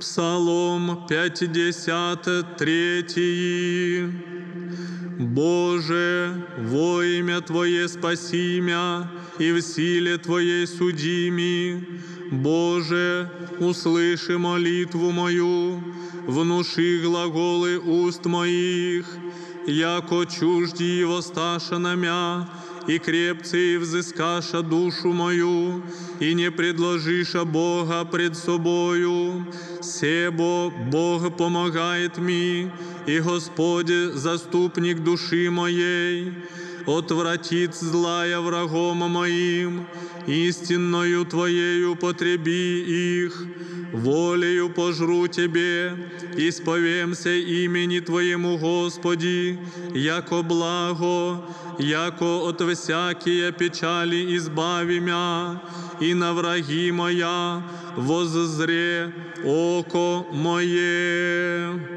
Псалом 53. Боже, во имя Твое спаси мя, и в силе Твоей судими. Боже, услыши молитву мою, внуши глаголы уст моих, яко чужді воссташа на мя, и крепцы взыскаша душу мою, и не предложиша Бога пред собою. Себо Бог помогает ми, и Господи заступник души моей. Отвратит злая врагом моим, истинною Твоею потреби их, волею пожру Тебе, исповемся имени Твоему, Господи, яко благо, яко от всякие печали избави мя, и на враги моя воззре око мое.